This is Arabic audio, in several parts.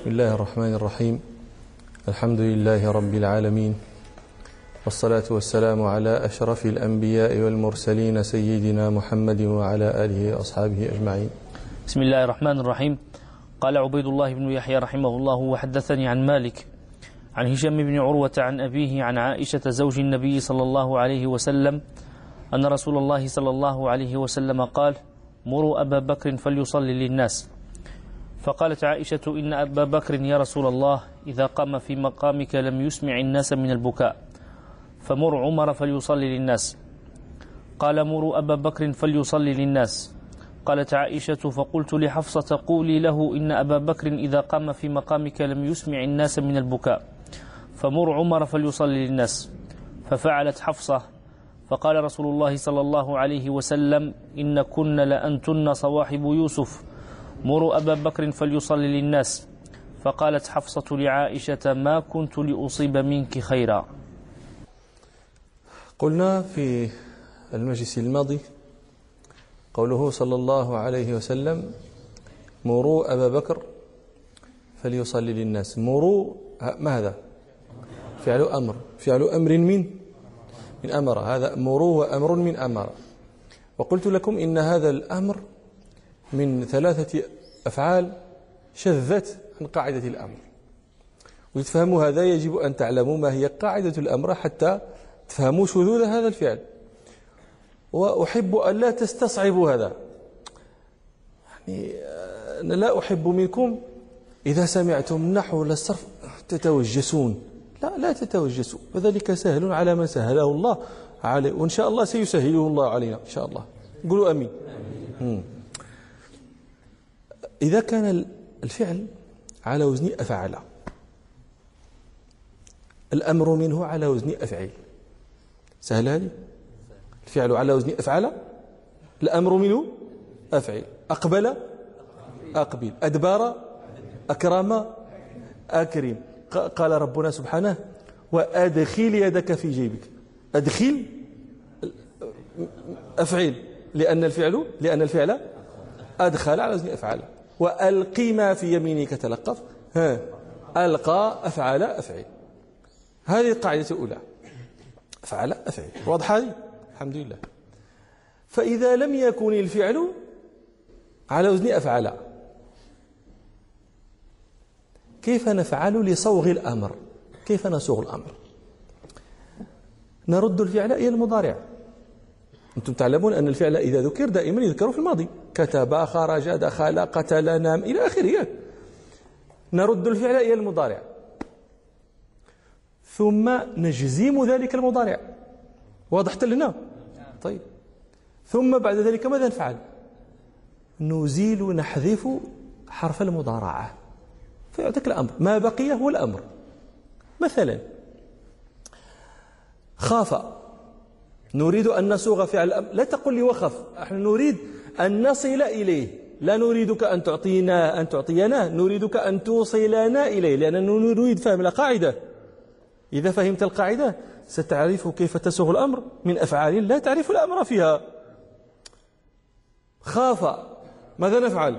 بسم الله الرحمن الرحيم. الحمد لله رب العالمين. والصلاة والسلام على أشرف الأنبياء والمرسلين سيدنا محمد وعلى آله وأصحابه أجمعين. بسم الله الرحمن الرحيم. قال عبيد الله بن يحيى رحمه الله وحدثني عن مالك عن هشام بن عروة عن أبيه عن عائشة زوج النبي صلى الله عليه وسلم أن رسول الله صلى الله عليه وسلم قال مروا أبا بكر فليصلي للناس. فقالت عائشة إن أبا بكر يا رسول الله إذا قام في مقامك لم يسمع الناس من البكاء فمر عمر فليصلي للناس. قال مروا أبا بكر فليصلي للناس. قالت عائشة فقلت لحفصة قولي له إن أبا بكر إذا قام في مقامك لم يسمع الناس من البكاء. فمر عمر فليصلي للناس. ففعلت حفصة فقال رسول الله صلى الله عليه وسلم إن كن لأنتن صواحب يوسف. مروا أبا بكر فليصلي للناس. فقالت حفصة لعائشة ما كنت لأصيب منك خيرا. قلنا في المجلس الماضي قوله صلى الله عليه وسلم مروا أبا بكر فليصلي للناس. مروا ما هذا؟ فعل أمر. فعل أمر من؟ من أمر. هذا مروا وأمر من أمر. وقلت لكم إن هذا الأمر من ثلاثة أفعال شذت عن قاعدة الأمر. ويتفهموا هذا يجب أن تعلموا ما هي قاعدة الأمر حتى تفهموا شذوذ هذا الفعل. وأحب أن لا تستصعبوا هذا. يعني أنا لا أحب منكم إذا سمعتم نحو الصرف تتوجسون. لا لا تتوجسوا. فذلك سهل على من سهله الله. عليه وإن شاء الله سيسهله الله علينا. إن شاء الله. قولوا أمين. مم. إذا كان الفعل على وزن أفعل. الأمر منه على وزن أفعل. سهل هذه؟ الفعل على وزن أفعل؟ الأمر منه أفعل. أقبل؟ أقبل. أدبار؟ أكرم؟ أكرم. قال ربنا سبحانه وأدخل يدك في جيبك. أدخل؟ أفعل. لأن الفعل لأن الفعل أدخل على وزن أفعل. وألقي ما في يمينك تلقف ها ألقى أفعل أفعل هذه القاعدة الأولى. أفعل أفعل واضحة هذه؟ الحمد لله. فإذا لم يكن الفعل على وزن أفعل. كيف نفعل لصوغ الأمر؟ كيف نصوغ الأمر؟ نرد الفعل إلى المضارع. أنتم تعلمون أن الفعل إذا ذكر دائما يذكر في الماضي. كتب خرج دخل قتل نام إلى آخره. نرد الفعل إلى المضارع. ثم نجزم ذلك المضارع. واضح لنا طيب. ثم بعد ذلك ماذا نفعل؟ نزيل نحذف حرف المضارعة. فيعطيك الأمر. ما بقي هو الأمر. مثلا خاف. نريد أن نسوغ فعل الأمر لا تقل لي وخف. إحنا نريد أن نصل إليه. لا نريدك أن تعطينا أن تعطينا نريدك أن توصلنا إليه لأننا نريد فهم القاعدة. إذا فهمت القاعدة ستعرف كيف تسوغ الأمر من أفعال لا تعرف الأمر فيها. خاف. ماذا نفعل؟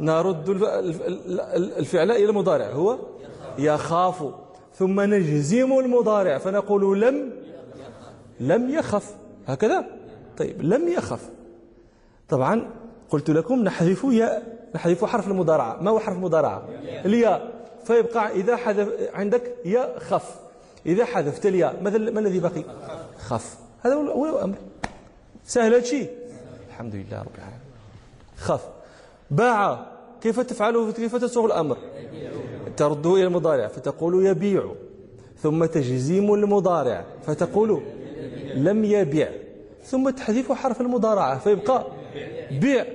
نرد الفعل إلى المضارع. هو يخاف. ثم نجزم المضارع فنقول لم لم يخف. هكذا؟ طيب لم يخف. طبعا قلت لكم نحذف يا نحذف حرف المضارعة. ما هو حرف المضارعة؟ الياء. فيبقى إذا حذف عندك يا خف. إذا حذفت الياء ماذا ما الذي بقي؟ خف. هذا هو الأمر. سهل هذا الشيء؟ الحمد لله رب العالمين. خف. باع. كيف تفعله؟ كيف تسوغ الأمر؟ ترده إلى المضارع فتقول يبيع. ثم تجزيم المضارع فتقول لم يبيع. ثم تحذف حرف المضارعة فيبقى بيع.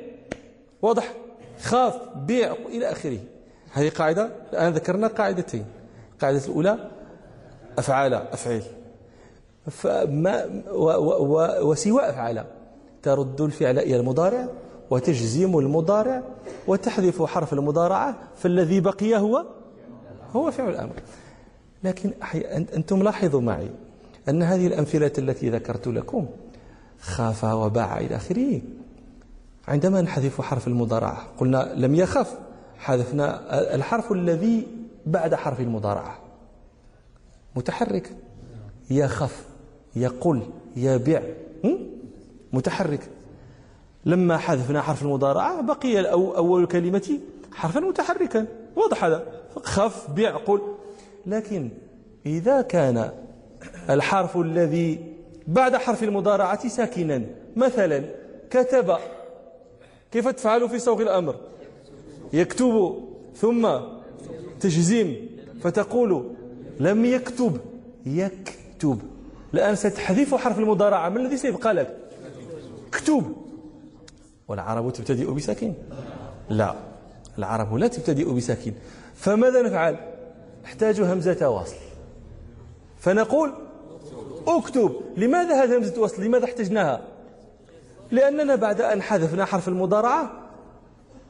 واضح؟ خاف بيع إلى آخره. هذه قاعدة الآن ذكرنا قاعدتين. القاعدة الأولى أفعال أفعل فما وسوى أفعال. ترد الفعل إلى المضارع وتجزم المضارع وتحذف حرف المضارعة فالذي بقي هو هو فعل الأمر. لكن أنتم لاحظوا معي أن هذه الأمثلة التي ذكرت لكم خاف وباع إلى آخره. عندما نحذف حرف المضارعة قلنا لم يخف حذفنا الحرف الذي بعد حرف المضارعة. متحرك. يخف يقل يبيع. متحرك. لما حذفنا حرف المضارعة بقي أول الكلمة حرفا متحركا. واضح هذا. خف بيع قل. لكن إذا كان الحرف الذي بعد حرف المضارعة ساكنا. مثلا كتب كيف تفعل في صوغ الأمر؟ يكتب ثم تجزيم فتقول لم يكتب يكتب. الآن ستحذف حرف المضارعة. ما الذي سيبقى لك؟ اكتب. والعرب تبتدئ بساكن. لا العرب لا تبتدئ بساكن. فماذا نفعل؟ نحتاج همزة وصل فنقول اكتب. لماذا هذه همزة وصل لماذا احتجناها؟ لأننا بعد أن حذفنا حرف المضارعة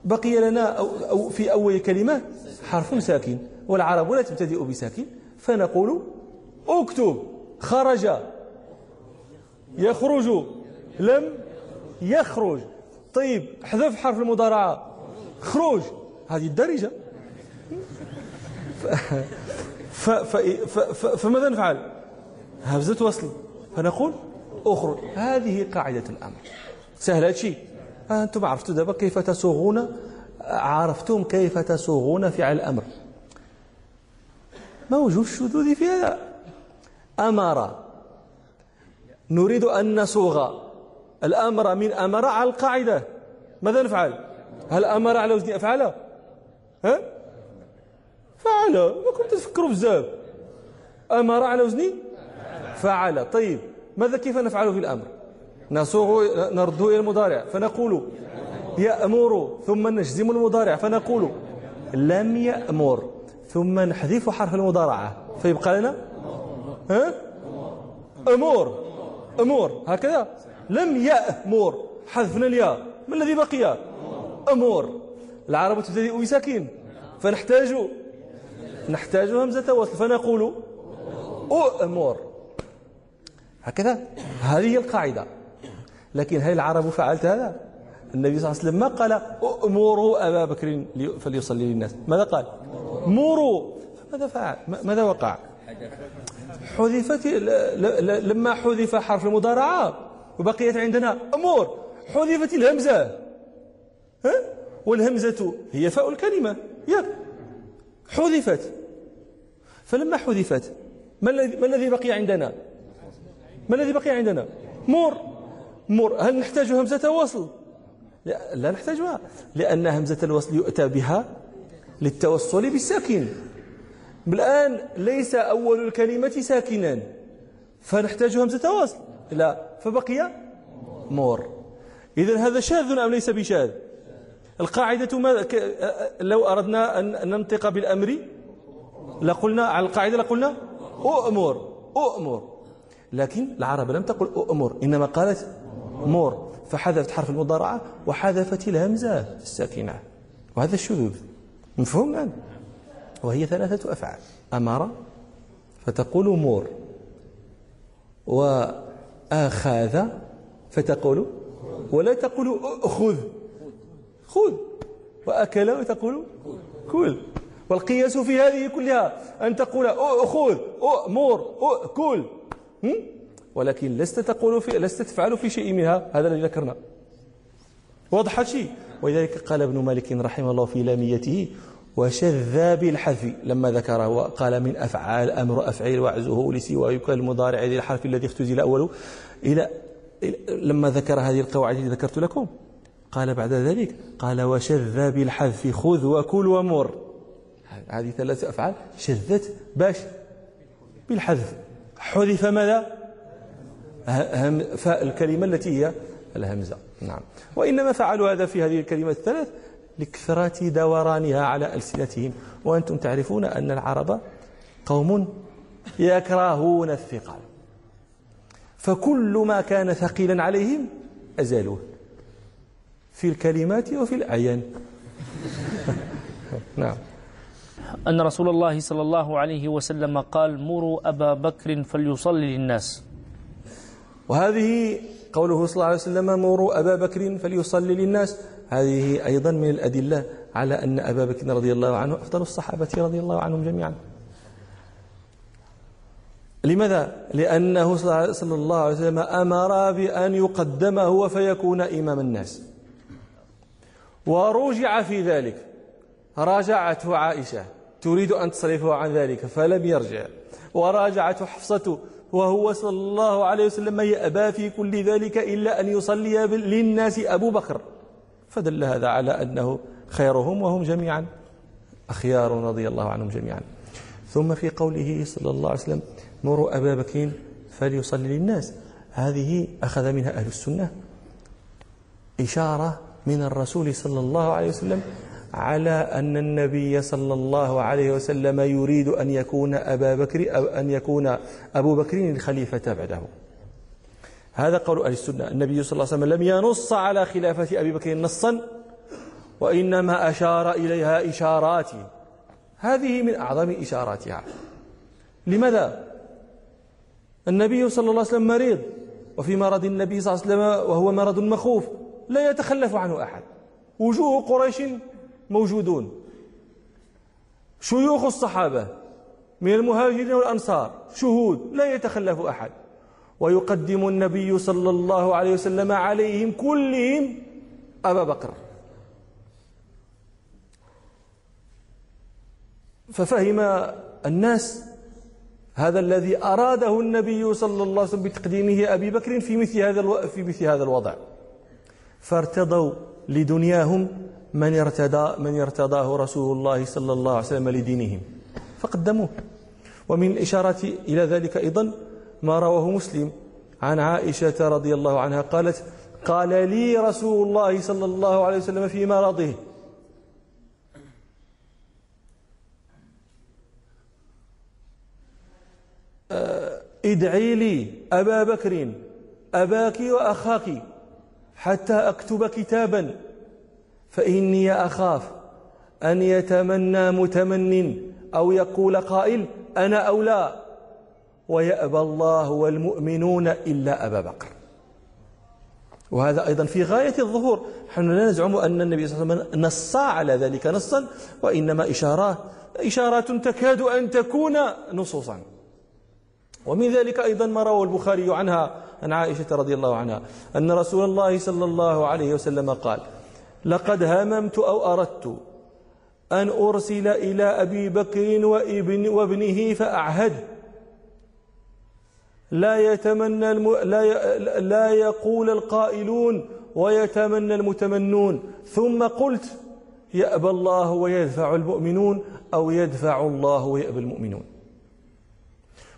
بقي لنا أو, أو في أول كلمة حرف ساكن والعرب لا تبتدئ بساكن. فنقول اكتب. خرج. يخرج. لم يخرج. طيب حذف حرف المضارعة. خروج هذه. ف... فماذا نفعل؟ همزة وصل. فنقول أخرج. هذه قاعدة الأمر. سهل الشيء. أنتم عرفتوا دابا كيف تصوغون عرفتم كيف تصوغون فعل الأمر. ما وجه الشذوذ في هذا؟ أمر. نريد أن نصوغ الأمر من أمر على القاعدة. ماذا نفعل؟ هل أمر على وزن أفعل ها؟ فعل ما كنت تفكروا بزاف. أمر على وزن فعل طيب ماذا كيف نفعل في الأمر؟ نصوغ نرده إلى المضارع فنقول يأمر ثم نجزم المضارع فنقول لم يأمر ثم نحذف حرف المضارعة. فيبقى لنا؟ ها؟ أمور. أمور. هكذا. لم يأمر. حذفنا الياء. ما الذي بقي؟ أمور. العرب تبتدئ بساكن فنحتاج نحتاج همزة وصل. فنقول أؤمر. هكذا. هذه القاعدة. لكن هل العرب فعلت هذا؟ النبي صلى الله عليه وسلم ما قال أمروا أبا بكر فليصلي للناس. ماذا قال؟ مروا. ماذا فعل؟ ماذا وقع؟ حذفت لما حذف حرف المضارعة وبقيت عندنا أمور. حذفت الهمزة. ها؟ والهمزة هي فاء الكلمة. ياك حذفت. فلما حذفت ما الذي بقي عندنا؟ ما الذي بقي عندنا؟ مر مر هل نحتاج همزة وصل لا, لا نحتاجها لأن همزة الوصل يؤتى بها للتوصل بالساكن. الآن ليس أول الكلمة ساكنا فنحتاج همزة وصل. لا فبقي مور. إذا هذا شاذ أم ليس بشاذ؟ القاعدة ما لو أردنا أن ننطق بالأمر لقلنا على القاعدة لقلنا أؤمر أؤمر. لكن العرب لم تقل أؤمر إنما قالت مور فحذفت حرف المضارعة وحذفت الهمزة الساكنة. وهذا الشذوذ. مفهوم الآن وهي ثلاثة أفعال. أمر فتقول مور وأخذ فتقول ولا تقول خذ خذ. وأكل وتقول كل. والقياس في هذه كلها أن تقول خذ مور كل ولكن لست تقول في لست تفعل في شيء منها. هذا الذي ذكرنا. واضح شيء؟ ولذلك قال ابن مالك رحمه الله في لاميته وشذ بالحذف لما ذكره وقال من أفعال أمر أفعيل وعزه لسوى المضارع ذي الحرف الذي اختزل أوله. إلى لما ذكر هذه القواعد التي ذكرت لكم. قال بعد ذلك قال وشذ بالحذف خذ وكل ومر. هذه ثلاث أفعال شذت باش بالحذف. حذف ماذا؟ فالكلمة التي هي الهمزة. نعم. وإنما فعلوا هذا في هذه الكلمات الثلاث لكثرة دورانها على ألسنتهم. وأنتم تعرفون أن العرب قوم يكرهون الثقل فكل ما كان ثقيلا عليهم أزالوه. في الكلمات وفي الأعيان. نعم. أن رسول الله صلى الله عليه وسلم قال مروا أبا بكر فليصلي للناس. وهذه قوله صلى الله عليه وسلم مروا أبا بكر فليصلي للناس. هذه أيضا من الأدلة على أن أبا بكر رضي الله عنه أفضل الصحابة رضي الله عنهم جميعا. لماذا؟ لأنه صلى الله عليه وسلم أمر بأن يقدم هو فيكون إمام الناس. ورجع في ذلك. راجعته عائشة. تريد أن تصرفه عن ذلك فلم يرجع. وراجعته حفصة وهو صلى الله عليه وسلم يأبى في كل ذلك إلا أن يصلي للناس أبو بكر. فدل هذا على أنه خيرهم وهم جميعا. أخيار رضي الله عنهم جميعا. ثم في قوله صلى الله عليه وسلم مروا أبا بكر فليصلي للناس. هذه أخذ منها أهل السنة. إشارة من الرسول صلى الله عليه وسلم على أن النبي صلى الله عليه وسلم يريد أن يكون أبا بكر أو أن يكون أبو بكر الخليفة بعده. هذا قول أهل السنة. النبي صلى الله عليه وسلم لم ينص على خلافة أبي بكر نصا وإنما أشار إليها إشارات. هذه من أعظم إشاراتها. لماذا؟ النبي صلى الله عليه وسلم مريض وفي مرض النبي صلى الله عليه وسلم وهو مرض مخوف. لا يتخلف عنه أحد. وجوه قريش موجودون. شيوخ الصحابة من المهاجرين والأنصار شهود لا يتخلف أحد. ويقدم النبي صلى الله عليه وسلم عليهم كلهم أبا بكر. ففهم الناس هذا الذي أراده النبي صلى الله عليه وسلم بتقديمه أبي بكر في مثل هذا في مثل هذا الوضع. فارتضوا لدنياهم من ارتدى من ارتضاه رسول الله صلى الله عليه وسلم لدينهم. فقدموه. ومن الإشارة إلى ذلك أيضا ما رواه مسلم عن عائشة رضي الله عنها قالت قال لي رسول الله صلى الله عليه وسلم في مرضه. ادعي لي أبا بكر أباك وأخاك حتى أكتب كتابا. فإني أخاف أن يتمنى متمن أو يقول قائل أنا أولى ويأبى الله والمؤمنون إلا أبا بكر. وهذا أيضا في غاية الظهور. نحن لا نزعم أن النبي صلى الله عليه وسلم نص على ذلك نصا وإنما إشارات إشارات تكاد أن تكون نصوصا. ومن ذلك أيضا ما روى البخاري عنها. عن عائشة رضي الله عنها أن رسول الله صلى الله عليه وسلم قال لقد هممت أو أردت أن أرسل إلى أبي بكر وابن وابنه فأعهد. لا يتمنى الم... لا ي... لا يقول القائلون ويتمنى المتمنون. ثم قلت يأبى الله ويدفع المؤمنون أو يدفع الله ويأبى المؤمنون.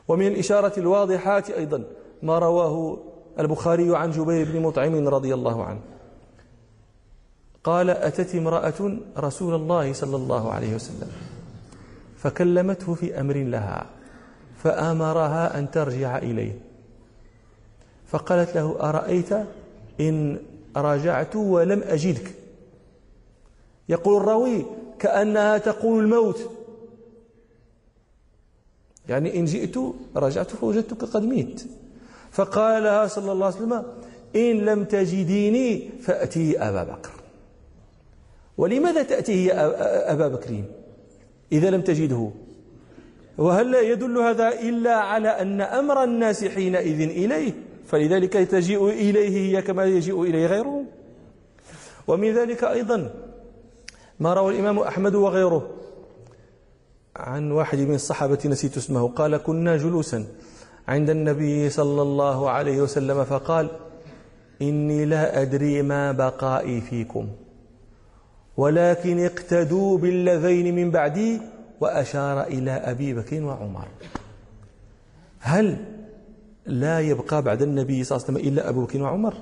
ومن الإشارة الواضحات أيضا ما رواه البخاري عن جبير بن مطعم رضي الله عنه. قال أتت امرأة رسول الله صلى الله عليه وسلم فكلمته في أمر لها فأمرها أن ترجع إليه. فقالت له أرأيت إن رجعت ولم أجدك؟ يقول الراوي كأنها تقول الموت. يعني إن جئت رجعت فوجدتك قد ميت. فقال لها صلى الله عليه وسلم إن لم تجديني فأتي أبا بكر. ولماذا تأتيه أبا بكر؟ إذا لم تجده. وهل لا يدل هذا إلا على أن أمر الناس حينئذ إليه فلذلك تجيء إليه هي كما يجيء إليه غيره. ومن ذلك أيضا ما روى الإمام أحمد وغيره عن واحد من الصحابة نسيت اسمه قال كنا جلوسا عند النبي صلى الله عليه وسلم فقال إني لا أدري ما بقائي فيكم. ولكن اقتدوا بالذين من بعدي وأشار إلى أبي بكر وعمر. هل لا يبقى بعد النبي صلى الله عليه وسلم إلا أبو بكر وعمر؟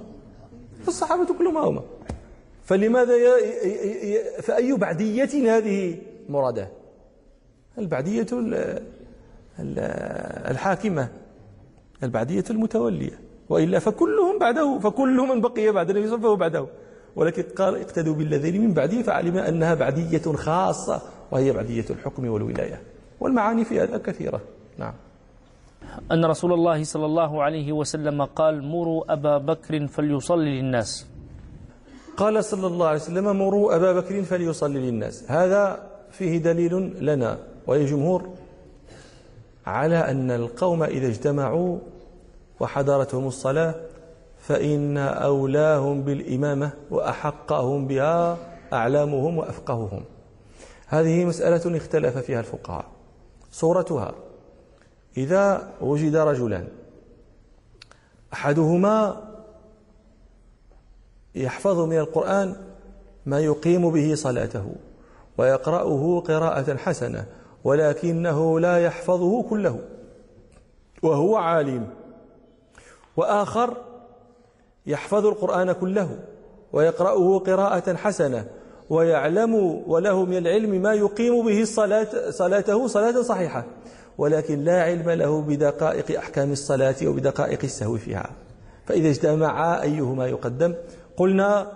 فالصحابة كلهم هم فلماذا ي... ي... ي... فأي بعدية هذه مرادة؟ البعدية الحاكمة. البعدية المتولية وإلا فكلهم بعده فكل من بقي بعد النبي صلى الله عليه وسلم فهو بعده. ولكن قال اقتدوا بالذين من بعده فعلم أنها بعدية خاصة وهي بعدية الحكم والولاية. والمعاني في هذا كثيرة. نعم. أن رسول الله صلى الله عليه وسلم قال مروا أبا بكر فليصلي للناس. قال صلى الله عليه وسلم مروا أبا بكر فليصلي للناس. هذا فيه دليل لنا وللجمهور على أن القوم إذا اجتمعوا وحضرتهم الصلاة فإن أولاهم بالإمامة وأحقهم بها أعلامهم وأفقههم. هذه مسألة اختلف فيها الفقهاء. صورتها إذا وجد رجلان أحدهما يحفظ من القرآن ما يقيم به صلاته ويقرأه قراءة حسنة ولكنه لا يحفظه كله. وهو عالم. وآخر يحفظ القرآن كله ويقرأه قراءة حسنة ويعلم وله من العلم ما يقيم به الصلاة صلاته صلاة صحيحة. ولكن لا علم له بدقائق أحكام الصلاة وبدقائق السهو فيها. فإذا اجتمعا أيهما يقدم؟ قلنا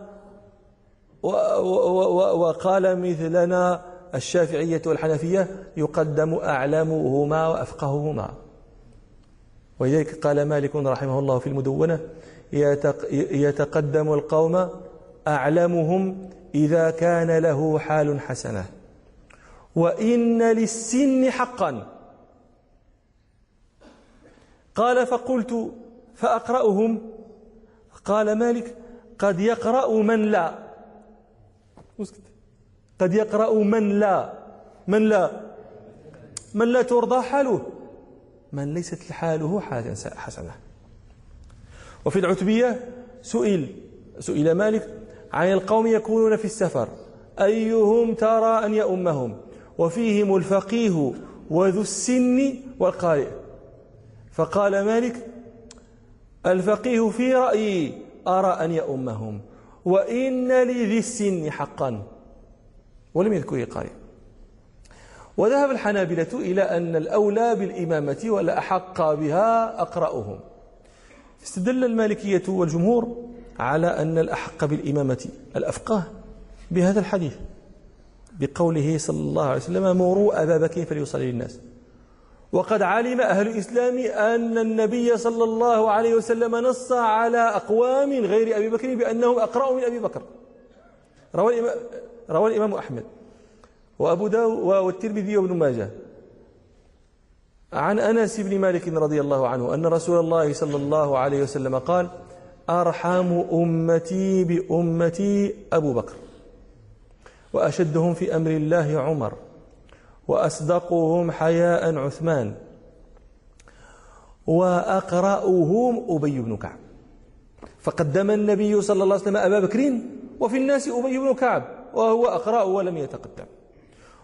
وقال مثلنا الشافعية والحنفية يقدم أعلمهما وأفقههما. ولذلك قال مالك رحمه الله في المدونة يتقدم القوم أعلمهم إذا كان له حال حسنة. وإن للسن حقا. قال فقلت فأقرأهم. قال مالك قد يقرأ من لا. قد يقرأ من لا من لا من لا ترضى حاله من ليست حاله حالا حسنة. وفي العتبية سئل سئل مالك عن القوم يكونون في السفر أيهم ترى أن يؤمهم وفيهم الفقيه وذو السن والقارئ. فقال مالك الفقيه في رأيي أرى أن يؤمهم وإن لذي السن حقا. ولم يذكر القارئ وذهب الحنابلة إلى أن الأولى بالإمامة والأحق بها أقرأهم. استدل المالكية والجمهور على أن الأحق بالإمامة الأفقه بهذا الحديث بقوله صلى الله عليه وسلم مروا أبا بكر فليصلي للناس وقد علم أهل الإسلام أن النبي صلى الله عليه وسلم نص على أقوام غير أبي بكر بأنهم أقرأ من أبي بكر. روى روى الإمام أحمد. وأبو داود والترمذي وابن ماجه. عن أنس بن مالك رضي الله عنه أن رسول الله صلى الله عليه وسلم قال أرحم أمتي بأمتي أبو بكر. وأشدهم في أمر الله عمر. وأصدقهم حياء عثمان. وأقرأهم أبي بن كعب. فقدم النبي صلى الله عليه وسلم أبا بكر. وفي الناس أبي بن كعب. وهو أقرأ ولم يتقدم.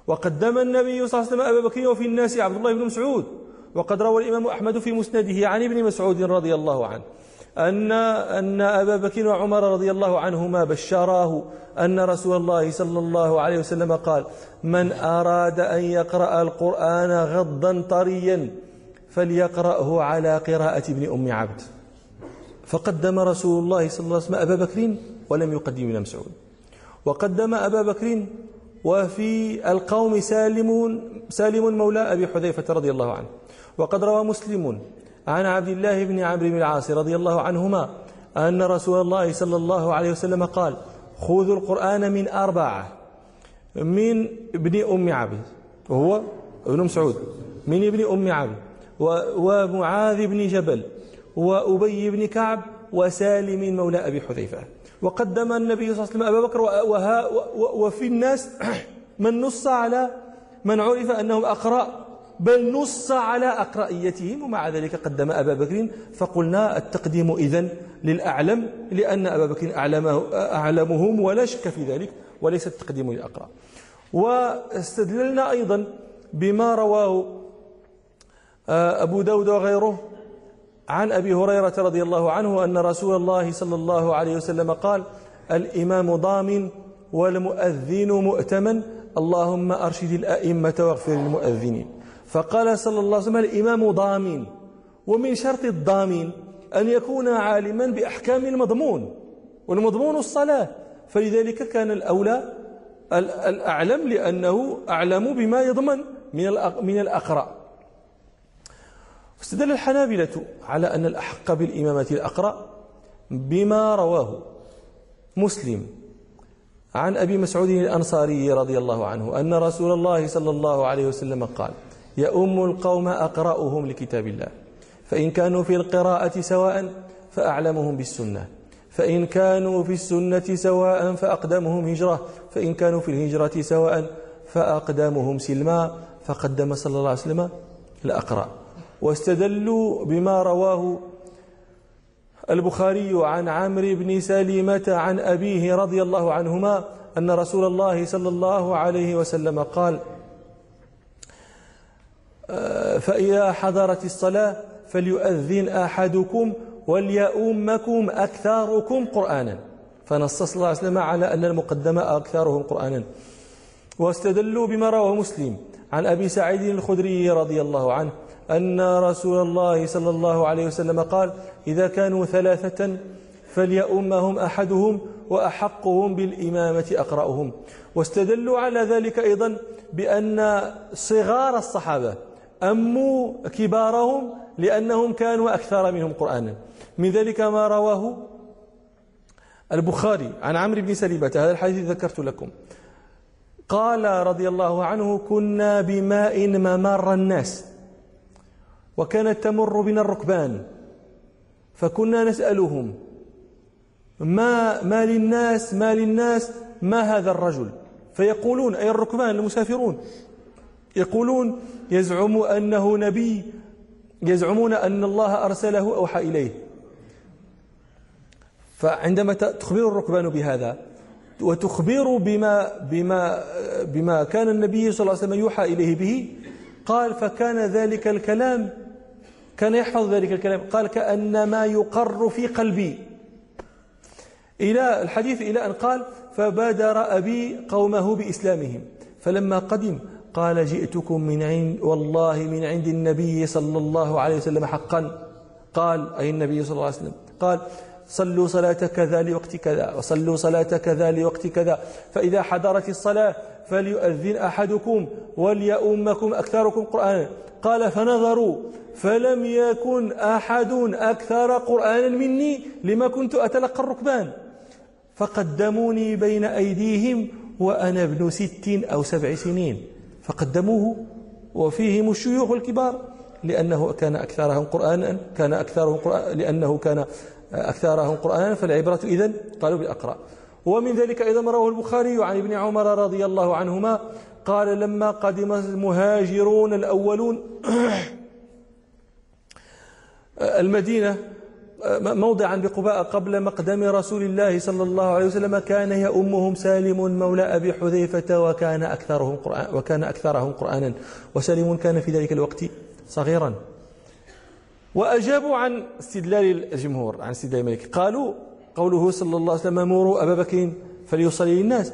وقدم النبي صلى الله عليه وسلم أبا بكر وفي الناس عبد الله بن مسعود. وقد روى الإمام أحمد في مسنده عن ابن مسعود رضي الله عنه أن أن أبا بكر وعمر رضي الله عنهما بشراه أن رسول الله صلى الله عليه وسلم قال من أراد أن يقرأ القرآن غضا طريا فليقرأه على قراءة ابن أم عبد. فقدم رسول الله صلى الله عليه وسلم أبا بكر ولم يقدم ابن مسعود. وقدم أبا بكر وفي القوم سالم سالم مولى أبي حذيفة رضي الله عنه. وقد روى مسلم عن عبد الله بن عمرو بن العاص رضي الله عنهما أن رسول الله صلى الله عليه وسلم قال خذوا القرآن من أربعة من ابن أم عبد وهو ابن مسعود من ابن أم عبد ومعاذ بن جبل وأبي بن كعب وسالم مولى أبي حذيفة. وقدم النبي صلى الله عليه وسلم أبا بكر وفي الناس من نص على من عرف أنهم أقرأ بل نص على أقرأيتهم ومع ذلك قدم أبا بكر فقلنا التقديم إذن للأعلم لأن أبا بكر أعلمه أعلمهم ولا شك في ذلك وليس التقديم للأقرأ. واستدللنا أيضا بما رواه آه، أبو داود وغيره عن أبي هريرة رضي الله عنه أن رسول الله صلى الله عليه وسلم قال الإمام ضامن والمؤذن مؤتمن اللهم أرشد الأئمة واغفر للمؤذنين. فقال صلى الله عليه وسلم الإمام ضامن ومن شرط الضامن أن يكون عالما بأحكام المضمون والمضمون الصلاة. فلذلك كان الأولى الأعلم لأنه أعلم بما يضمن من من الأقرأ. استدل الحنابلة على أن الأحق بالإمامة الأقرأ بما رواه مسلم عن أبي مسعود الأنصاري رضي الله عنه أن رسول الله صلى الله عليه وسلم قال يؤم القوم أقرأهم لكتاب الله فإن كانوا في القراءة سواء فأعلمهم بالسنة فإن كانوا في السنة سواء فأقدمهم هجرة فإن كانوا في الهجرة سواء فأقدمهم سلما فقدم صلى الله عليه وسلم الأقرأ. واستدلوا بما رواه البخاري عن عمرو بن سليمة عن أبيه رضي الله عنهما أن رسول الله صلى الله عليه وسلم قال آه، فإذا حضرت الصلاة فليؤذن أحدكم وليؤمكم أكثركم قرآنا. فنص صلى الله عليه وسلم على أن المقدم أكثرهم قرآنا. واستدلوا بما رواه مسلم عن أبي سعيد الخدري رضي الله عنه. أن رسول الله صلى الله عليه وسلم قال إذا كانوا ثلاثة فليؤمهم أحدهم وأحقهم بالإمامة أقرأهم. واستدلوا على ذلك أيضا بأن صغار الصحابة أموا كبارهم لأنهم كانوا أكثر منهم قرآنا. من ذلك ما رواه البخاري عن عمرو بن سليمة هذا الحديث ذكرت لكم. قال رضي الله عنه كنا بماء ممر الناس. وكانت تمر بنا الركبان فكنا نسألهم ما ما للناس ما للناس ما هذا الرجل؟ فيقولون أي الركبان المسافرون يقولون يزعم أنه نبي يزعمون أن الله أرسله أوحى إليه. فعندما تخبر الركبان بهذا وتخبر بما بما بما كان النبي صلى الله عليه وسلم يوحى إليه به قال فكان ذلك الكلام كان يحفظ ذلك الكلام. قال كأنما يقر في قلبي. إلى الحديث إلى أن قال فبادر أبي قومه بإسلامهم. فلما قدم قال جئتكم من عند والله من عند النبي صلى الله عليه وسلم حقا. قال أي النبي صلى الله عليه وسلم؟ قال صلوا صلاة كذا لوقت كذا وصلوا صلاة كذا لوقت كذا. فإذا حضرت الصلاة فليؤذن أحدكم وليؤمكم أكثركم قرآنا. قال فنظروا فلم يكن أحد أكثر قرآنا مني لما كنت أتلقى الركبان. فقدموني بين أيديهم وأنا ابن ست أو سبع سنين. فقدموه وفيهم الشيوخ الكبار لأنه كان أكثرهم قرآنا كان أكثرهم قرآن لأنه كان أكثرهم قرآنا فالعبرة إذن قالوا بالأقرأ. ومن ذلك أيضا رواه البخاري عن ابن عمر رضي الله عنهما قال لما قدم المهاجرون الأولون المدينة موضعا بقباء قبل مقدم رسول الله صلى الله عليه وسلم كان يؤمهم سالم مولى أبي حذيفة وكان أكثرهم قرآن وكان أكثرهم قرآنا. وسالم كان في ذلك الوقت صغيرا. وأجابوا عن استدلال الجمهور عن استدلال الملك. قالوا قوله صلى الله عليه وسلم مروا أبا بكر فليصلي للناس.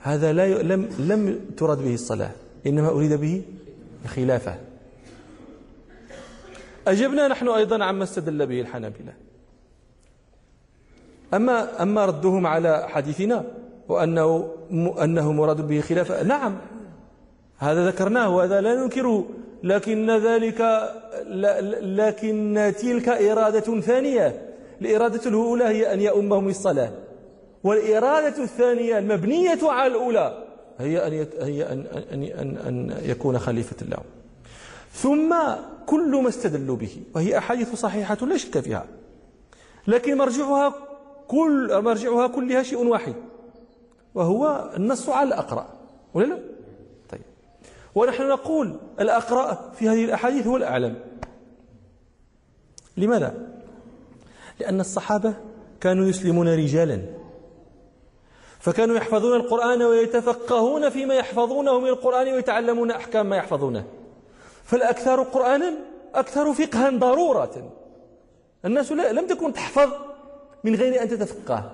هذا لا ي... لم لم ترد به الصلاة إنما أريد به الخلافة. أجبنا نحن أيضا عما استدل به الحنابلة. أما أما ردهم على حديثنا وأنه أنه مراد به خلافة نعم هذا ذكرناه وهذا لا ننكره لكن ذلك لكن تلك إرادة ثانية. الإرادة الأولى هي أن يؤمهم الصلاة والإرادة الثانية المبنية على الأولى هي أن هي أن أن أن, أن يكون خليفة لهم ثم كل ما استدلوا به وهي أحاديث صحيحة لا شك فيها لكن مرجعها كل مرجعها كلها شيء واحد وهو النص على الأقرأ ولا لا؟ طيب ونحن نقول الأقرأ في هذه الأحاديث هو الأعلم لماذا؟ لأن الصحابة كانوا يسلمون رجالا. فكانوا يحفظون القرآن ويتفقهون فيما يحفظونه من القرآن ويتعلمون أحكام ما يحفظونه. فالأكثر قرآنا أكثر فقها ضرورة. الناس لم تكن تحفظ من غير أن تتفقه.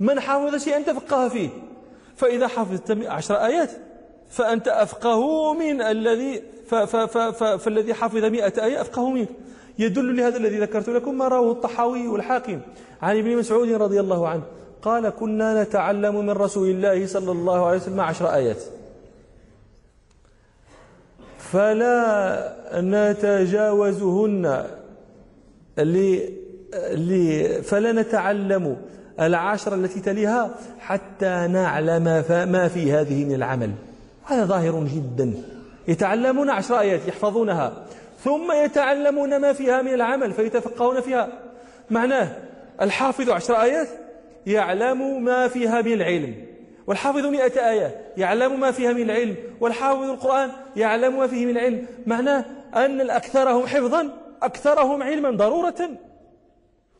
من حفظ شيئا تفقه فيه. فإذا حفظت عشر آيات فأنت أفقه من الذي فالذي حفظ مئة آية أفقه منك. يدل لهذا الذي ذكرت لكم ما رواه الطحاوي والحاكم عن ابن مسعود رضي الله عنه. قال كنا نتعلم من رسول الله صلى الله عليه وسلم عشر آيات. فلا نتجاوزهن فلا نتعلم العشرة التي تليها حتى نعلم ما في هذه من العمل. هذا ظاهر جدا. يتعلمون عشر آيات يحفظونها. ثم يتعلمون ما فيها من العمل فيتفقهون فيها. معناه الحافظ عشر آيات يعلم ما فيها من العلم والحافظ مئة آية يعلم ما فيها من العلم والحافظ القرآن يعلم ما فيه من العلم. معناه أن الأكثرهم حفظا أكثرهم علما ضرورة.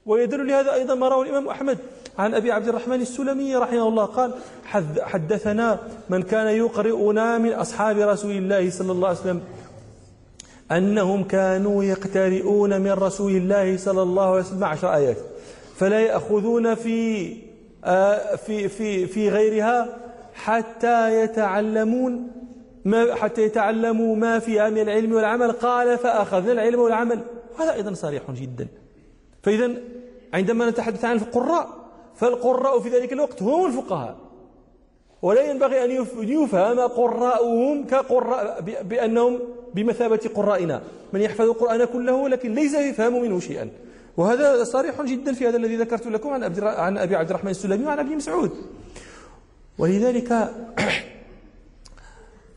ويدل لهذا أيضا ما روى الإمام أحمد عن أبي عبد الرحمن السلمي رحمه الله قال حدثنا من كان يقرئنا من أصحاب رسول الله صلى الله عليه وسلم أنهم كانوا يقترئون من رسول الله صلى الله عليه وسلم عشر آيات. فلا يأخذون في آه، في في في غيرها حتى يتعلمون ما حتى يتعلموا ما فيها من العلم والعمل. قال فأخذنا العلم والعمل. هذا أيضا صريح جدا. فإذا عندما نتحدث عن القراء فالقراء في ذلك الوقت هم الفقهاء. ولا ينبغي أن يفهم قراءهم كقراء بأنهم بمثابة قرائنا. من يحفظ القرآن كله لكن ليس يفهم منه شيئا. وهذا صريح جدا في هذا الذي ذكرت لكم عن عن أبي عبد الرحمن السلمي وعن أبي مسعود. ولذلك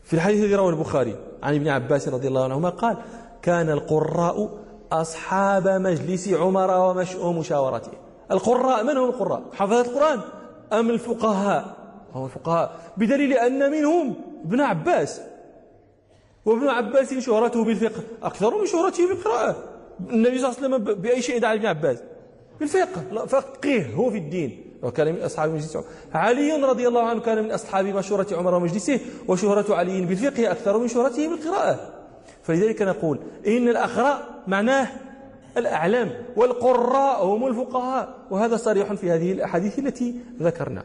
في الحديث الذي رواه البخاري عن ابن عباس رضي الله عنهما قال كان القراء أصحاب مجلس عمر ومشاورته القراء من هم القراء؟ حفظة القرآن. أم الفقهاء؟ هم الفقهاء. بدليل أن منهم ابن عباس. وابن عباس شهرته بالفقه. أكثر من شهرته بالقراءة. النبي صلى الله عليه وسلم بأي شيء دعا ابن عباس. بالفقه. فقه هو في الدين. وكان من أصحاب مجلس علي رضي الله عنه كان من أصحاب مشورة عمر ومجلسه وشهرة علي بالفقه أكثر من شهرته بالقراءة. فلذلك نقول إن الأقراء معناه الأعلام والقراء هم الفقهاء. وهذا صريح في هذه الأحاديث التي ذكرنا.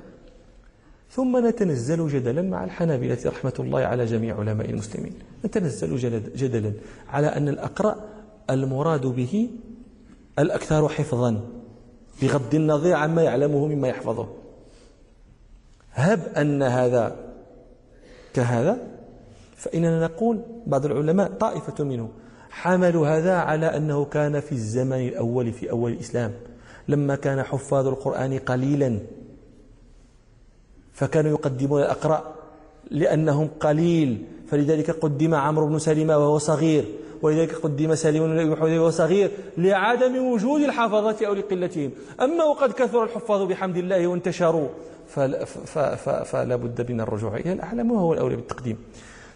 ثم نتنزل جدلا مع الحنابلة رحمة الله على جميع علماء المسلمين. نتنزل جدلا على أن الأقراء المراد به الأكثر حفظا بغض النظر عما يعلمه مما يحفظه. هب أن هذا كهذا فإننا نقول بعض العلماء طائفة منهم حملوا هذا على أنه كان في الزمن الأول في أول الإسلام. لما كان حفاظ القرآن قليلا. فكانوا يقدمون الأقرأ لأنهم قليل فلذلك قدم عمرو بن سلمة وهو صغير ولذلك قدم سالم بن حذيفة وهو صغير لعدم وجود الحافظة أو لقلتهم. أما وقد كثر الحفاظ بحمد الله وانتشروا فلا بد من الرجوع إلى الأعلم وهو الأولى بالتقديم.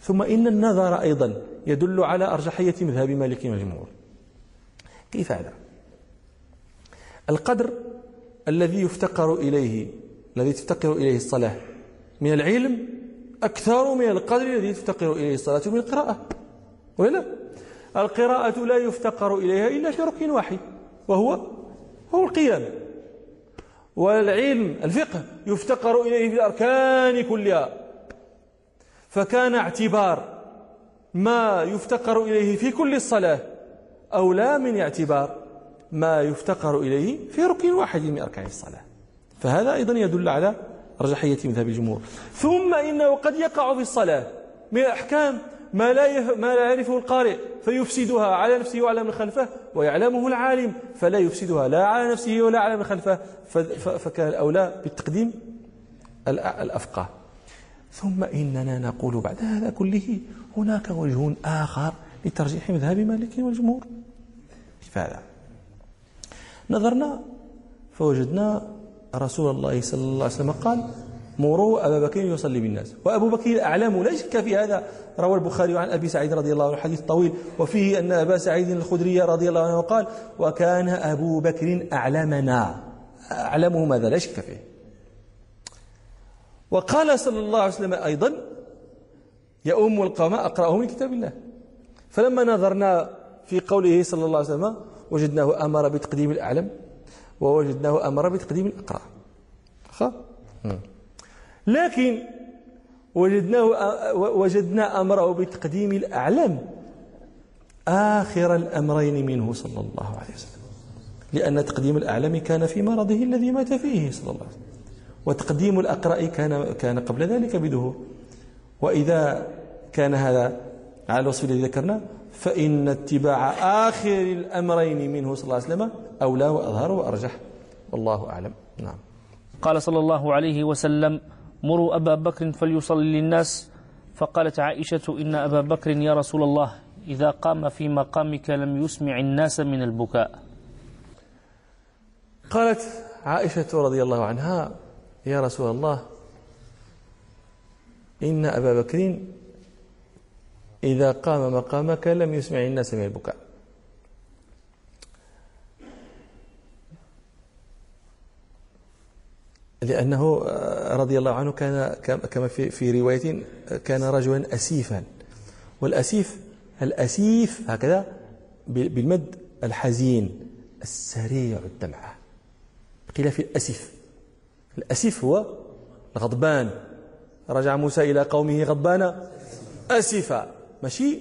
ثم إن النظر أيضا يدل على أرجحية مذهب مالك والجمهور. كيف هذا؟ القدر الذي يفتقر إليه الذي تفتقر إليه الصلاة. من العلم أكثر من القدر الذي تفتقر إليه الصلاة من القراءة. ولا القراءة لا يفتقر إليها إلا في ركن واحد وهو هو القيام. والعلم الفقه يفتقر إليه في الأركان كلها. فكان اعتبار ما يفتقر إليه في كل الصلاة أولى من اعتبار ما يفتقر إليه في ركن واحد من أركان الصلاة. فهذا أيضا يدل على رجحية مذهب الجمهور. ثم إنه قد يقع في الصلاة من الأحكام ما لا ما لا يعرفه القارئ فيفسدها على نفسه وعلى من خلفه ويعلمه العالم فلا يفسدها لا على نفسه ولا على من خلفه فكان الأولى بالتقديم الأفقه. ثم إننا نقول بعد هذا كله هناك وجه آخر لترجيح مذهب مالك والجمهور. كيف هذا. نظرنا فوجدنا رسول الله صلى الله عليه وسلم قال مروا أبا بكر يصلي بالناس. وأبو بكر أعلم لا شك في هذا روى البخاري عن أبي سعيد رضي الله عنه حديث طويل. وفيه أن أبا سعيد الخدري رضي الله عنه قال وكان أبو بكر أعلمنا. أعلمه ماذا؟ لا شك فيه وقال صلى الله عليه وسلم أيضا يا أم القوم أقرأه من كتاب الله. فلما نظرنا في قوله صلى الله عليه وسلم وجدناه أمر بتقديم الأعلم ووجدناه أمر بتقديم الأقرأ. خ لكن وجدناه وجدنا أمره بتقديم الأعلم آخر الأمرين منه صلى الله عليه وسلم. لأن تقديم الأعلم كان في مرضه الذي مات فيه صلى الله عليه وسلم. وتقديم الأقرأ كان كان قبل ذلك بدهور. وإذا كان هذا على الوصف الذي ذكرنا فإن اتباع آخر الأمرين منه صلى الله عليه وسلم أولى وأظهر وأرجح. والله أعلم. نعم. قال صلى الله عليه وسلم مروا أبا بكر فليصلي للناس. فقالت عائشة إن أبا بكر يا رسول الله إذا قام في مقامك لم يسمع الناس من البكاء. قالت عائشة رضي الله عنها يا رسول الله إن أبا بكر إذا قام مقامك لم يسمع الناس من البكاء. لأنه رضي الله عنه كان كما في في رواية كان رجلا أسيفا. والأسيف الأسيف هكذا بالمد الحزين السريع الدمعة. بخلاف الأسف الأسف هو الغضبان. رجع موسى إلى قومه غضبان أسفا ماشي؟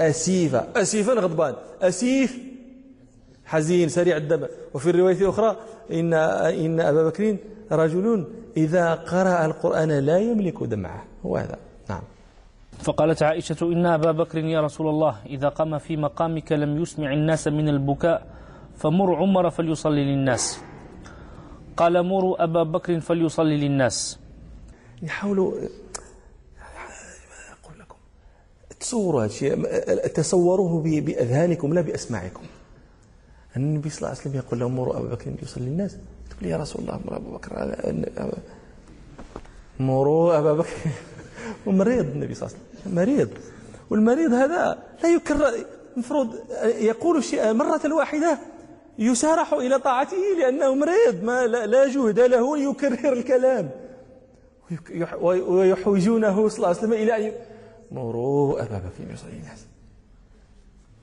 أسيفا أسيفا غضبان أسيف. حزين سريع الدم. وفي الرواية الأخرى إن إن أبا بكر رجل إذا قرأ القرآن لا يملك دمعه. هو هذا. نعم. فقالت عائشة إن أبا بكر يا رسول الله إذا قام في مقامك لم يسمع الناس من البكاء فمر عمر فليصلي للناس. قال مروا أبا بكر فليصلي للناس. يحاولوا تصوروا هذا الشيء تصوروه بأذهانكم لا بأسماعكم. النبي صلى الله عليه وسلم يقول لهم مروا أبا بكر فليصلي للناس تقول يا رسول الله مروا أبا بكر. مروا أبا بكر. ومريض النبي صلى الله عليه وسلم مريض. والمريض هذا لا يكرر المفروض يقول الشيء مرة واحدة يسارح إلى طاعته لأنه مريض ما لا جهد له يكرر الكلام. ويحوجونه صلى الله عليه وسلم إلى أن مروا أبا بكر يصلي الناس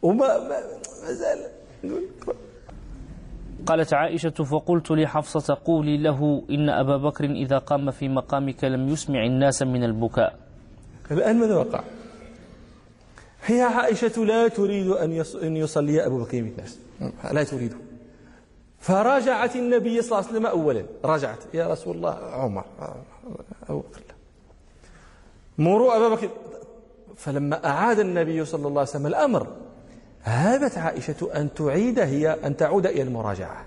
وما ما زال قالت عائشة فقلت لحفصة قولي له إن أبا بكر إذا قام في مقامك لم يسمع الناس من البكاء. الآن ماذا وقع؟ هي عائشة لا تريد أن يصلي أبو بكر بالناس لا تريده فراجعت النبي صلى الله عليه وسلم أولا. رجعت يا رسول الله عمر أبو بكر. مروا أبا بكر. فلما أعاد النبي صلى الله عليه وسلم الأمر هابت عائشة أن تعيد هي أن تعود إلى المراجعة.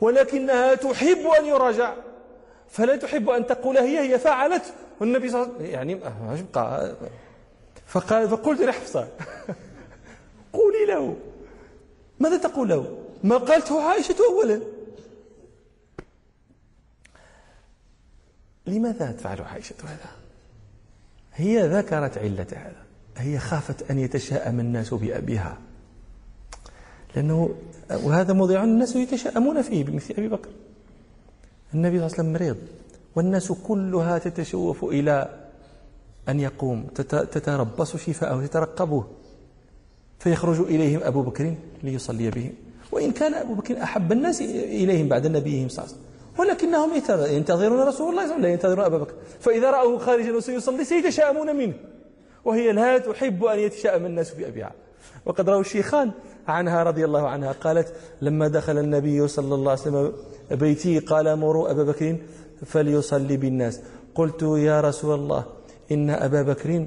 ولكنها تحب أن يراجع. فلا تحب أن تقول هي هي فعلت. والنبي صلى الله عليه وسلم يعني بقى فقال فقلت لحفصة قولي له. ماذا تقول له؟ ما قالته عائشة أولا. لماذا تفعل عائشة هذا؟ هي ذكرت علة هذا. هي خافت أن يتشاءم الناس بأبيها. لأنه وهذا موضع الناس يتشاءمون فيه بمثل أبي بكر. النبي صلى الله عليه وسلم مريض والناس كلها تتشوف إلى أن يقوم تتربص شفاءه تترقبه. فيخرج إليهم أبو بكر ليصلي بهم وإن كان أبو بكر أحب الناس إليهم بعد نبيهم صلى الله عليه وسلم. ولكنهم ينتظرون رسول الله صلى الله عليه وسلم لا ينتظرون أبا بكر. فإذا رأوه خارجا وسيصلي سيتشاءمون منه. وهي لا تحب أن يتشاءم الناس في أبيها وقد روى الشيخان عنها رضي الله عنها قالت لما دخل النبي صلى الله عليه وسلم بيتي قال مروا أبا بكر فليصلي بالناس قلت يا رسول الله إن أبا بكر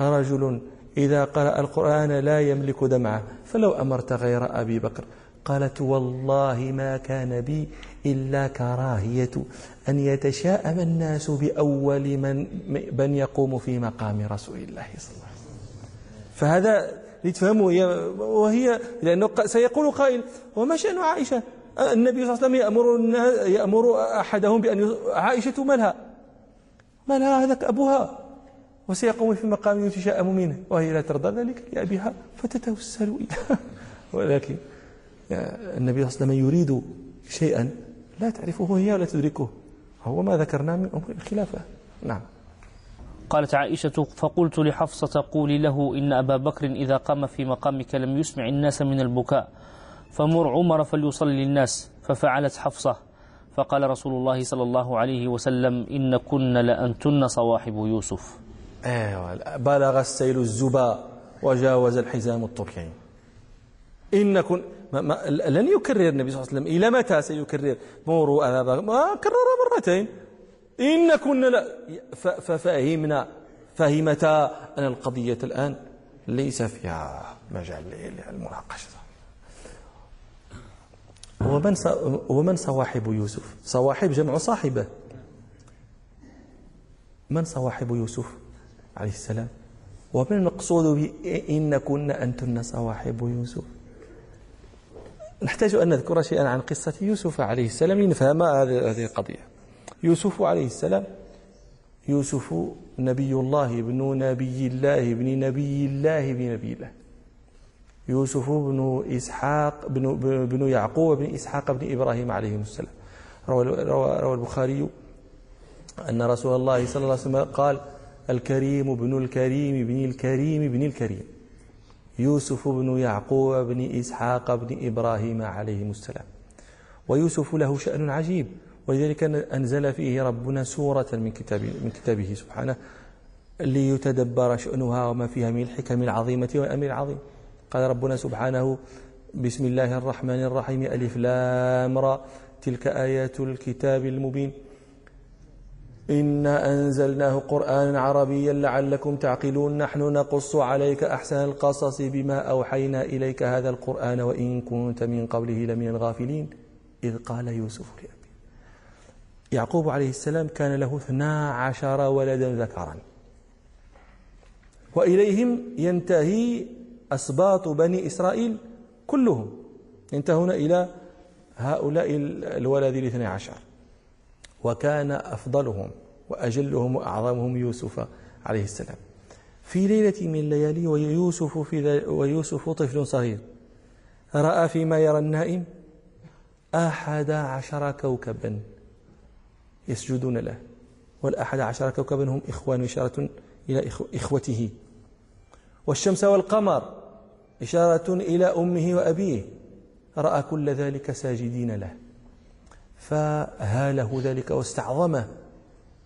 رجل إذا قرأ القرآن لا يملك دمعه فلو أمرت غير أبي بكر قالت والله ما كان بي إلا كراهية أن يتشاءم الناس بأول من, من يقوم في مقام رسول الله صلى الله عليه وسلم. فهذا لتفهموا وهي لأنه سيقول قائل وما شأن عائشة؟ النبي صلى الله عليه وسلم يأمر, يأمر أحدهم بأن عائشة مالها. مالها؟ هذاك أبوها. وسيقوم في مقام يتشاءم منه. وهي لا ترضى ذلك لأبيها فتتوسل إليه ولكن النبي صلى الله عليه وسلم يريد شيئا لا تعرفه هي ولا تدركه. هو ما ذكرنا من أمر الخلافة. نعم. قالت عائشة فقلت لحفصة قولي له إن أبا بكر إذا قام في مقامك لم يسمع الناس من البكاء. فمر عمر فليصلي للناس ففعلت حفصة. فقال رسول الله صلى الله عليه وسلم إن كن لأنتن صواحب يوسف. أيوة. بلغ السيل الزبا وجاوز الحزام الطركين إن كن ما لن يكرر النبي صلى الله عليه وسلم. إلى متى سيكرر؟ مروا أبا ما كرر مرتين. إن كنا لا ففهمنا فهمتا أن القضية الآن ليس فيها مجال للمناقشة. ومن ومن صواحب يوسف؟ صواحب جمع صاحبه. من صواحب يوسف عليه السلام؟ ومن المقصود إن كنا أنتن صواحب يوسف. نحتاج أن نذكر شيئا عن قصة يوسف عليه السلام لنفهم هذه القضية. يوسف عليه السلام يوسف نبي الله ابن نبي الله ابن نبي الله ابن نبي الله. يوسف بن إسحاق بن, بن يعقوب بن إسحاق بن إبراهيم عليهم السلام. روى, روى, روى البخاري أن رسول الله صلى الله عليه وسلم قال الكريم بن الكريم بن الكريم بن الكريم. يوسف بن يعقوب بن إسحاق بن إبراهيم عليهم السلام. ويوسف له شأن عجيب ولذلك أنزل فيه ربنا سورة من كتابه, من كتابه سبحانه ليتدبر شأنها وما فيها من الحكم العظيمة والأمر العظيم. قال ربنا سبحانه بسم الله الرحمن الرحيم ألف لام تلك آيات الكتاب المبين. إنا أنزلناه قرآنا عربيا لعلكم تعقلون. نحن نقص عليك أحسن القصص بما أوحينا إليك هذا القرآن وإن كنت من قبله لمن الغافلين. إذ قال يوسف لأبيه يعقوب عليه السلام كان له اثنا عشر ولدا ذكرا. وإليهم ينتهي أسباط بني إسرائيل كلهم. ينتهون إلى هؤلاء الولد الاثني عشر. وكان أفضلهم وأجلهم وأعظمهم يوسف عليه السلام. في ليلة من الليالي ويوسف, في ويوسف طفل صغير. رأى فيما يرى النائم أحد عشر كوكبا يسجدون له والأحد عشر كوكبا هم إخوان إشارة إلى إخوته. والشمس والقمر إشارة إلى أمه وأبيه. رأى كل ذلك ساجدين له. فهاله ذلك واستعظمه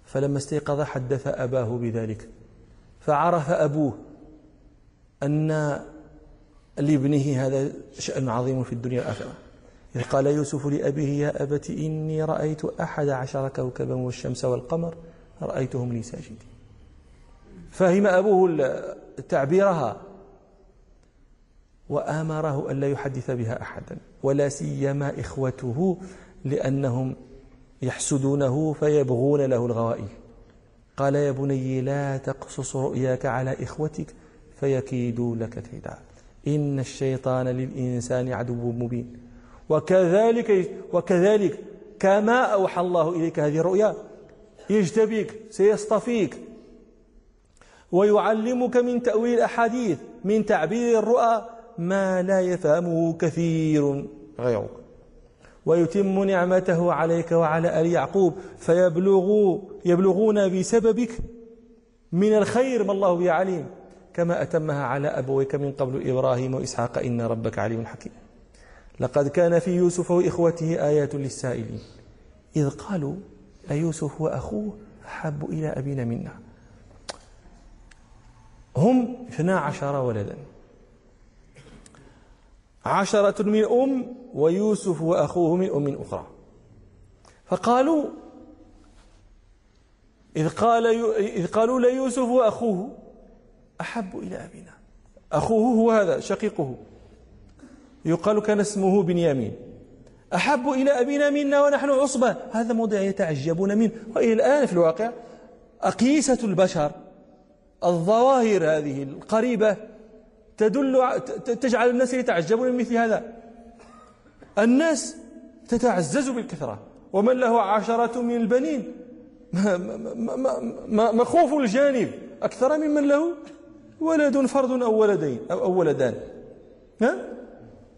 فلما استيقظ حدث أباه بذلك فعرف أبوه أن لابنه هذا شأن عظيم في الدنيا والآخرة. إذ قال يوسف لأبيه يا أبت إني رأيت أحد عشر كوكبا والشمس والقمر رأيتهم لي ساجدين. فهم أبوه تعبيرها وآمره ألا يحدث بها أحدا ولا سيما إخوته لأنهم يحسدونه فيبغون له الغوائل قال يا بني لا تقصص رؤياك على إخوتك فيكيدوا لك كيدا. إن الشيطان للإنسان عدو مبين. وكذلك وكذلك كما أوحى الله إليك هذه الرؤيا يجتبيك سيصطفيك ويعلمك من تأويل الأحاديث من تعبير الرؤى ما لا يفهمه كثير. غيرك. ويتم نعمته عليك وعلى آل يعقوب فيبلغوا يبلغون بسببك من الخير ما الله به عليم. كما أتمها على أبويك من قبل إبراهيم وإسحاق إن ربك عليم حكيم. لقد كان في يوسف وإخوته آيات للسائلين. إذ قالوا أيوسف وأخوه أحب إلى أبينا منا؟ هم اثنا عشر ولدا. عشرة من أم ويوسف وأخوه من أم أخرى. فقالوا إذ, قال إذ قالوا ليوسف وأخوه أحب إلى أبينا. أخوه هو هذا شقيقه. يقال كان اسمه بنيامين. أحب إلى أبينا منا ونحن عصبة. هذا موضع يتعجبون منه. وإلى الآن في الواقع أقيسة البشر الظواهر هذه القريبة تدل تجعل الناس يتعجبون من مثل هذا. الناس تتعزز بالكثرة. ومن له عشرة من البنين. مخوف الجانب. أكثر ممن له ولد فرد أو ولدين أو, ولدان. ها؟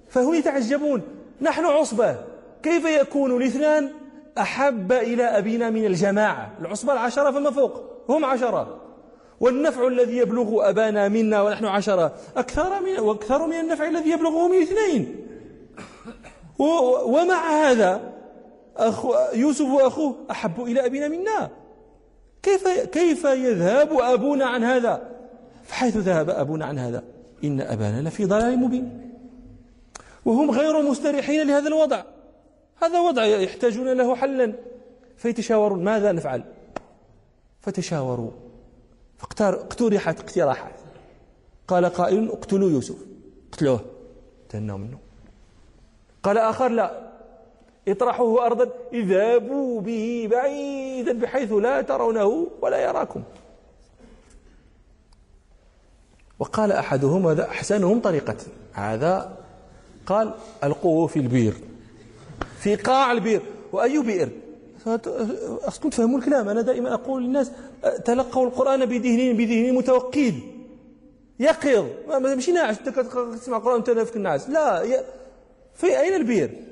فهم يتعجبون. نحن عصبة. كيف يكون الاثنان أحب إلى أبينا من الجماعة؟ العصبة العشرة فما فوق. هم عشرة. والنفع الذي يبلغ أبانا منا ونحن عشرة أكثر من وأكثر من النفع الذي يبلغه من اثنين. ومع هذا أخو يوسف وأخوه أحب إلى أبينا منا. كيف كيف يذهب أبونا عن هذا؟ فحيث ذهب أبونا عن هذا. إن أبانا لفي ضلال مبين. وهم غير مستريحين لهذا الوضع. هذا وضع يحتاجون له حلا. فيتشاورون. ماذا نفعل؟ فتشاوروا. اقترحت اقتراحات قال قائل اقتلوا يوسف. اقتلوه تهنوا منه. قال آخر لا. اطرحوه أرضا. اذهبوا به بعيدا بحيث لا ترونه ولا يراكم. وقال أحدهم هذا أحسنهم طريقة. هذا قال ألقوه في البير. في قاع البير. وأي بئر؟ أصلكم تفهموا الكلام. أنا دائما أقول للناس تلقوا القرآن بذهن بذهن متوقد يقظ. ماشي ناعس. تسمع القرآن وأنت في الناس لا في أين البير؟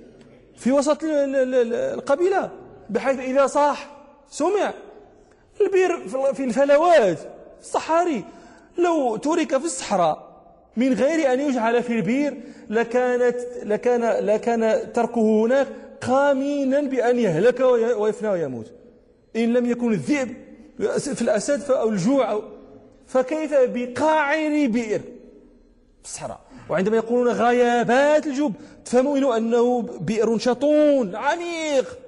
في وسط القبيلة. بحيث إذا صاح سمع. البير في الفلوات الصحاري. لو ترك في الصحراء من غير أن يجعل في البير لكانت لكان لكان تركه هناك قامينا بأن يهلك ويفنى ويموت. إن لم يكن الذئب في الأسد أو الجوع فكيف بقاعر بئر؟ في الصحراء وعندما يقولون غيابات الجب تفهمون أنه بئر شطون عميق.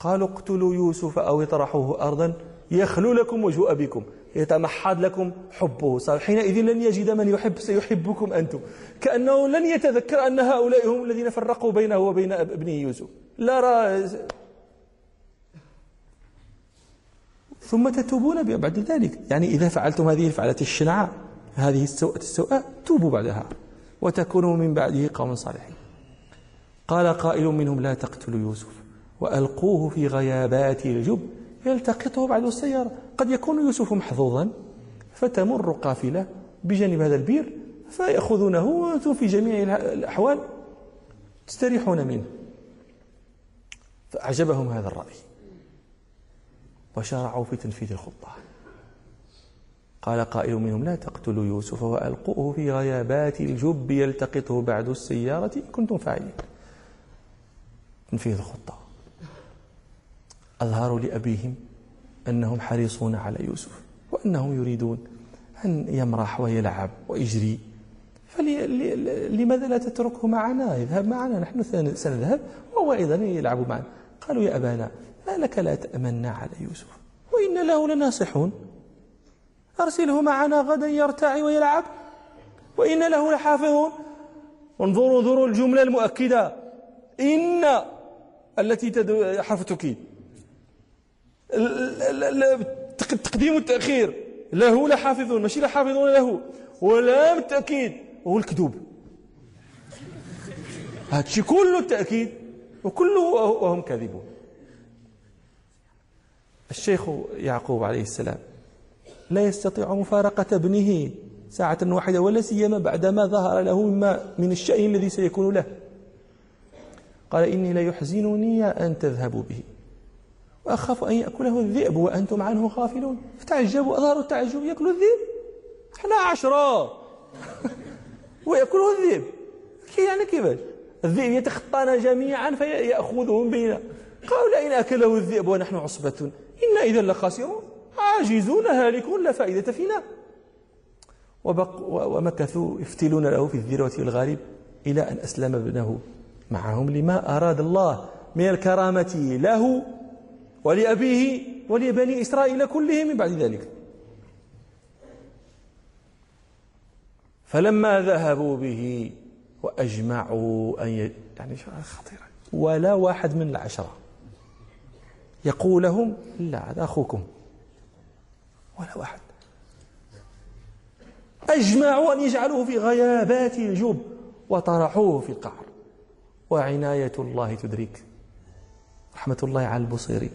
قالوا اقتلوا يوسف أو اطرحوه أرضا يخلو لكم وجه أبيكم يتمحض لكم حبه. حينئذ لن يجد من يحب سيحبكم أنتم. كأنه لن يتذكر أن هؤلاء هم الذين فرقوا بينه وبين ابنه يوسف. لا رأى ثم تتوبون بعد ذلك. يعني إذا فعلتم هذه الفعلة الشنعاء هذه السوءة السوءة توبوا بعدها وتكونوا من بعده قوم صالحين. قال قائل منهم لا تقتلوا يوسف وألقوه في غيابات الجب. يلتقطه بعد السيارة. قد يكون يوسف محظوظا فتمر قافلة بجانب هذا البير فيأخذونه وأنتم في جميع الأحوال. تستريحون منه. فأعجبهم هذا الرأي. وشرعوا في تنفيذ الخطة. قال قائل منهم لا تقتلوا يوسف وألقوه في غيابات الجب يلتقطه بعد السيارة إن كنتم فاعلين. تنفيذ الخطة. أظهروا لأبيهم أنهم حريصون على يوسف وأنهم يريدون أن يمرح ويلعب ويجري. فلماذا لا تتركه معنا؟ يذهب معنا نحن سنذهب وهو أيضا يلعب معنا. قالوا يا أبانا ما لك لا تأمنا على يوسف؟ وإن له لناصحون. أرسله معنا غدا يرتعي ويلعب. وإن له لحافظون. انظروا انظروا الجملة المؤكدة. إن التي حرف تكيد التقديم والتأخير له لحافظون ماشي لحافظون له. ولا بالتأكيد. هو الكذوب. هذا الشيء كله التأكيد. وكله وهم كاذبون. الشيخ يعقوب عليه السلام لا يستطيع مفارقة ابنه ساعة واحدة ولا سيما بعدما ظهر له مما من الشأن الذي سيكون له. قال إني لا يحزنني أن تذهبوا به. وأخاف أن يأكله الذئب وأنتم عنه غافلون. فتعجبوا أظهروا التعجب يأكل الذئب. إحنا عشرة. ويأكله الذئب. يعني كيفاش؟ الذئب يتخطانا جميعا فيأخذهم بيننا قالوا لئن أكله الذئب ونحن عصبة. إنا إذا لخاسرون. عاجزون هالكون لا فائدة فينا. وبق ومكثوا يفتلون له في الذروة والغالب إلى أن أسلم ابنه معهم لما أراد الله من الكرامة له. ولأبيه ولبني إسرائيل كلهم من بعد ذلك. فلما ذهبوا به وأجمعوا أن. يعني خطيرة ولا واحد من العشرة يقول لهم لا هذا أخوكم. ولا واحد. أجمعوا أن يجعلوه في غيابات الجب وطرحوه في القعر. وعناية الله تدرك رحمة الله على البصيري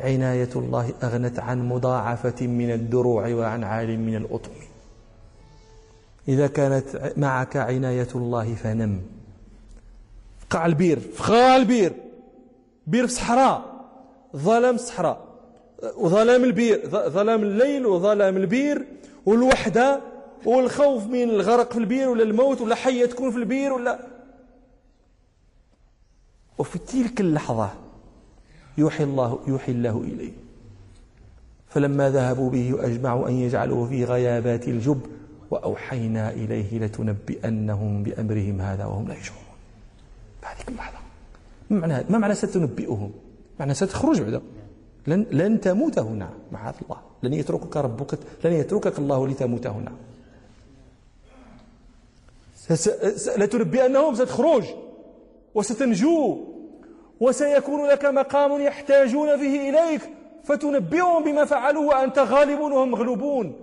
عناية الله أغنت عن مضاعفة من الدروع وعن عال من الأطم. إذا كانت معك عناية الله فنم. قع البير فخا البير. بير في صحراء. ظلام الصحراء وظلام البير ظلام الليل وظلام البير. والوحدة والخوف من الغرق في البير ولا الموت ولا حية تكون في البير ولا. وفي تلك اللحظة يوحي الله يوحي الله إليه. فلما ذهبوا به أجمعوا أن يجعلوه في غيابات الجب وأوحينا إليه لتنبئنهم بأمرهم هذا وهم لا يشعرون. بهذه اللحظة. ما معنى ما معنى ستنبئهم؟ معنى ستخرج بعد لن لن تموت هنا. معاذ الله. لن يتركك ربك لن يتركك الله لتموت هنا. لتنبئنهم ستخرج. وستنجو. وسيكون لك مقام يحتاجون فيه إليك فتنبئهم بما فعلوا وأنت غالب وهم مغلوبون.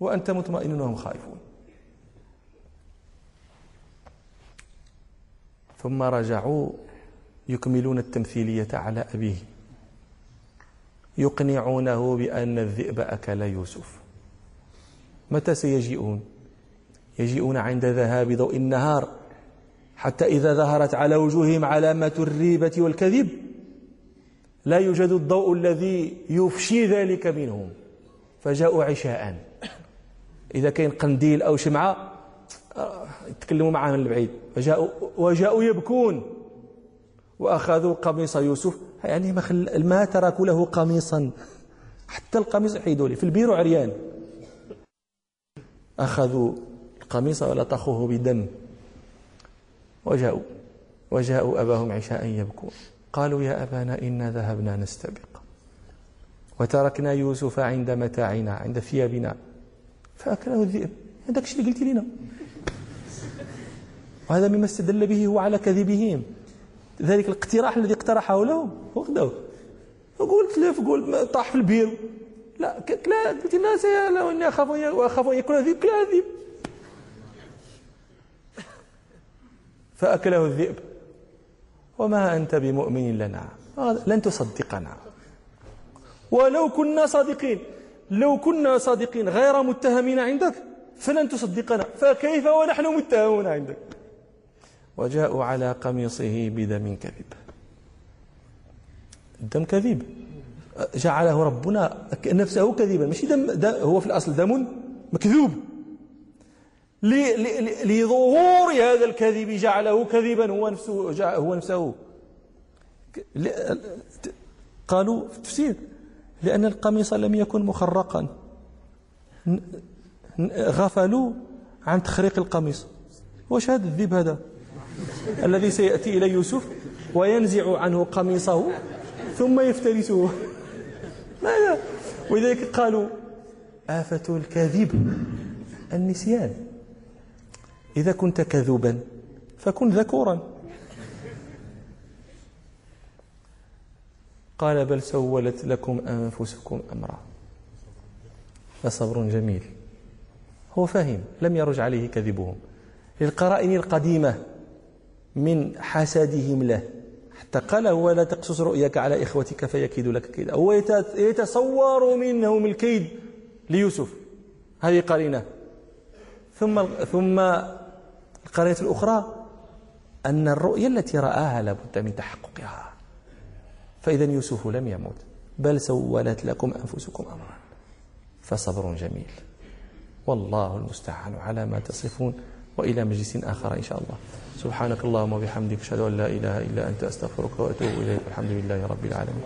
وأنت مطمئن وهم خائفون. ثم رجعوا يكملون التمثيلية على أبيه. يقنعونه بأن الذئب أكل يوسف. متى سيجيئون؟ يجيئون عند ذهاب ضوء النهار. حتى إذا ظهرت على وجوههم علامة الريبة والكذب لا يوجد الضوء الذي يفشي ذلك منهم فجاءوا عشاء. إذا كان قنديل أو شمعة يتكلموا معاه من البعيد وجاءوا, وجاءوا يبكون. وأخذوا قميص يوسف. يعني ما, ما تركوا له قميصا. حتى القميص حيدوا لي. في البير عريان. أخذوا القميص ولطخوه بدم. وجاءوا. وجاءوا أباهم عشاء يبكون. قالوا يا أبانا إنا ذهبنا نستبق. وتركنا يوسف عند متاعنا عند ثيابنا. فأكله الذئب. هذاك الشيء اللي قلت لنا. وهذا مما استدل به هو على كذبهم. ذلك الاقتراح الذي اقترحه لهم. وخذوه وقلت له قول طاح في البير. لا لا قلت الناس لا اني أخاف واخاف أن يكون الذئب. كلا الذئب فأكله الذئب. وما أنت بمؤمن لنا. لن تصدقنا. ولو كنا صادقين. لو كنا صادقين غير متهمين عندك فلن تصدقنا. فكيف ونحن متهمون عندك؟ وجاءوا على قميصه بدم كذب. الدم كذب جعله ربنا نفسه كذبا مش دم, دم هو في الأصل دم مكذوب. لظهور هذا الكذب جعله كذبا هو نفسه هو نفسه. قالوا في التفسير لأن القميص لم يكن مخرقا. غفلوا عن تخريق القميص. واش هذا الذئب هذا؟ الذي سيأتي إلى يوسف وينزع عنه قميصه ثم يفترسه. ماذا؟ ولذلك قالوا آفة الكذب النسيان. إذا كنت كذوبا فكن ذكورا. قال بل سولت لكم أنفسكم أمرا. فصبر جميل. هو فاهم لم يرج عليه كذبهم. للقرائن القديمة من حسدهم له. حتى قال هو لا تقصص رؤياك على إخوتك فيكيد لك كيدا هو يتصور منهم الكيد ليوسف. هذه قرينة. ثم ثم القرينة الأخرى أن الرؤيا التي رآها لابد من تحققها. فإذا يوسف لم يموت بل سولت لكم أنفسكم أمرا فصبر جميل. والله المستعان على ما تصفون وإلى مجلس آخر إن شاء الله. سبحانك اللهم وبحمدك أشهد أن لا إله إلا أنت أستغفرك وأتوب إليك والحمد لله رب العالمين.